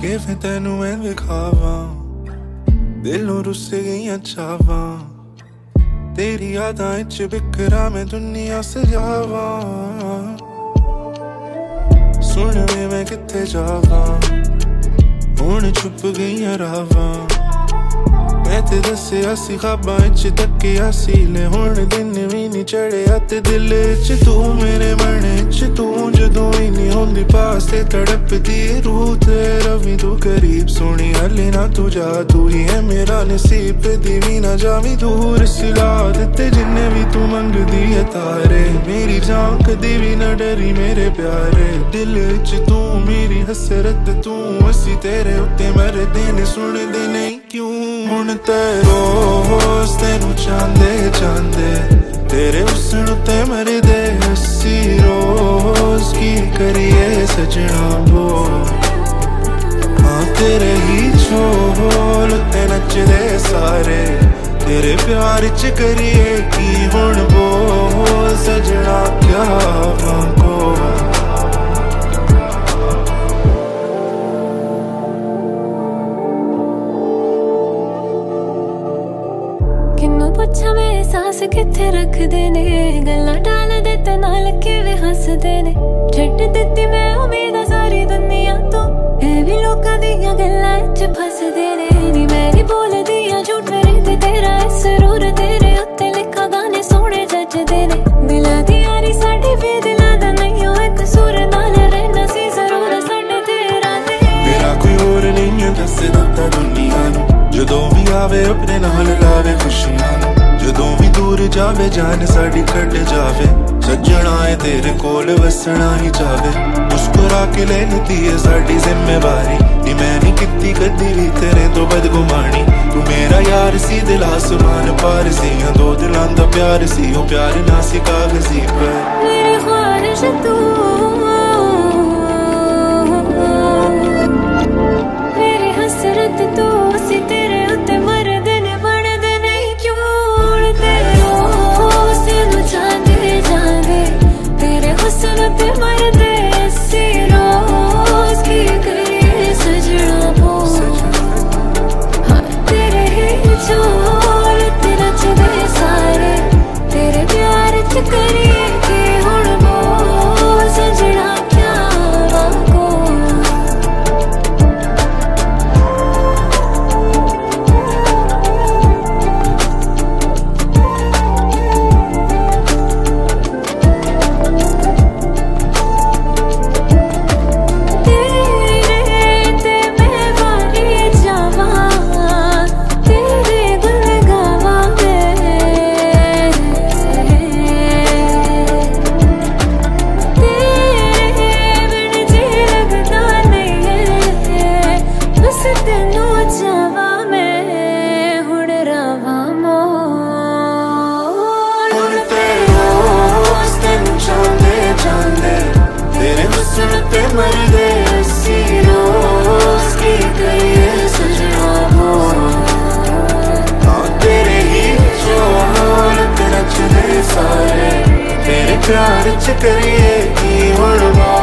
ਕਿਵੇਂ ਤੈਨੂੰ ਮੈਂ ਵਿਖਾਵਾਂ ਦਿਲੋਂ ਰੁੱਸ ਗਈਆਂ ਚਾਵਾਂ। ਤੇਰੀ ਯਾਦਾਂ ਵਿੱਚ ਬਿਕਰਾ ਮੈਂ ਦੁਨੀਆ ਸਜਾਵਾਂ। ਸੁਣ ਵੇ ਮੈਂ ਕਿੱਥੇ ਜਾਵਾਂ। ਹੁਣ ਚੁੱਪ ਗਈਆਂ ਰਾਵਾਂ। ਮੈਂ ਤੇ ਦੱਸਿਆ ਸੀ ਖਾਬਾਂ ਵਿੱਚ ਤੱਕਿਆ ਸੀ ਲੈ ਹੁਣ ਦਿਨ ਵੀ ਚੜਿਆ ਤੇ ਦਿਲ ਚ ਤੂੰ ਮੇਰੇ ਮਨ ਚ, ਤੂੰ ਜਦੋਂ ਹੀ ਨਹੀਂ ਹੁੰਦੀ ਪਾਸ ਤੇ ਤੜਪਦੀ ਰੂਹ ਤੇ ਰਵੀ ਤੂੰ ਕਰੀਬ ਸੋਣੀ ਹਲੇ ਨਾ ਤੂੰ ਜਾ, ਤੂੰ ਹੀ ਹੈ ਮੇਰਾ ਨਸੀਬ ਦੀ ਵੀ ਨਾ ਜਾਵੀਂ ਦੂਰ ਸਿਲਾ ਦਿੱਤੇ ਜਿੰਨੇ ਵੀ ਤੂੰ ਮੰਗਦੀ ਹੈ ਤਾਰੇ, ਮੇਰੀ ਜਾਨ ਕਦੀ ਵੀ ਨਾ ਡਰੀ ਮੇਰੇ ਪਿਆਰੇ, ਦਿਲ ਚ ਤੂੰ ਮੇਰੀ ਹਸਰਤ, ਤੂੰ ਅਸੀਂ ਤੇਰੇ ਉੱਤੇ ਮਰਦੇ ਨੇ, ਸੁਣਦੇ ਨਹੀਂ ਕਿਉਂ? ਹੁਣ ਤੇ ਰੋਜ਼ ਤੈਨੂੰ ਚਾਹੁੰਦੇ ਚਾਹੁੰਦੇ ਤੇਰੇ ਹੁਸਨ ਉੱਤੇ ਮਰਦੇ ਅਸੀਂ ਰੋਜ਼ ਕੀ ਕਰੀਏ ਸਜਣਾ ਬੋ ਆ ਤੇਰੇ ਹੀ ਛੋਲ ਤੇ ਨੱਚਦੇ ਸਾਰੇ। ਤੇਰੇ ਪਿਆਰ ਚ ਕਰੀਏ ਕੀ ਹੁਣ ਬੋਲ? ਸਜਣਾ ਕਿਆ ਵਾਂਗੋ ਪੁੱਛਾਂ ਕਿੱਥੇ ਰੱਖਦੇ ਨੇ? ਗੱਲਾਂ ਟਾਲਦੇ ਤੇ ਨਾਲ ਕਿਵੇਂ ਹੱਸਦੇ ਨੇ? ਛੱਡ ਦਿੱਤੀ ਮੈਂ ਉਮੀਦ ਸਾਰੀ ਦੁਨੀਆ ਤੋਂ। ਇਹ ਵੀ ਲੋਕਾਂ ਦੀਆਂ ਗੱਲਾਂ 'ਚ ਫਸਦੇ ਨੇ। ਨੀ ਮੈਂ ਨਹੀਂ ਬੋਲਦੀ ਆ, ਝੂਠ ਮੇਰੇ ਤੇ ਤੇਰਾ ਸਰੂਰ ਤੇਰੇ ਉੱਤੇ ਲਿਖਾ ਗਾਣੇ ਸੋਹਣੇ ਜੱਜਦੇ ਨੇ। ਦਿਲਾਂ ਦੀ ਯਾਰੀ ਸਾਡੀ ਵੀ ਦਿਲਾਂ ਦਾ ਨਹੀਂ, ਉਹ ਇੱਕ ਨਾਲ ਰਹਿਣਾ ਸੀ ਜ਼ਰੂਰ ਸਾਡੇ ਤੇਰਾ ਤੇ ਮੇਰਾ ਕੋਈ ਹੋਰ ਨਹੀਂ ਦੱਸਦਾ ਦੁਨੀਆ ਨੂੰ। ਜਦੋਂ ਵੀ ਆਵੇ, ਆਪਣੇ ਨਾਲ ਲਾਵੇ ਖੁਸ਼ੀਆਂ ਨੂੰ। ਦੂਰ ਜਾਵੇ, ਜਾਨ ਸਾਡੀ ਕੱਢ ਜਾਵੇ। ਸੱਜਣਾ ਏ ਤੇਰੇ ਕੋਲ, ਵਸਣਾ ਹੀ ਚਾਵੇ। ਮੁਸਕਰਾ ਕੇ ਲੈਣੀ ਧੀਏ ਸਾਡੀ ਜ਼ਿੰਮੇਵਾਰੀ। ਨੀ ਮੈਂ ਨਹੀਂ ਕੀਤੀ ਕਦੀ ਵੀ ਤੇਰੇ ਤੋਂ ਬਦਗੁਮਾਨੀ। ਤੂੰ ਮੇਰਾ ਯਾਰ ਸੀ, ਦਿਲ ਆਸਮਾਨ ਪਾਰ ਸੀ। ਆ ਦੋ ਦਿਲਾਂ ਦਾ ਪਿਆਰ ਸੀ, ਉਹ ਪਿਆਰ ਨਾ ਸੀ ਕਾਗਜ਼ੀ ਪਰ। ਮੇਰੇ ਤੂੰ ਪਿਆਰ ਚ ਕਰੀਏ ਕੀ ਹੁਣ ਮਾ